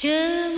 Just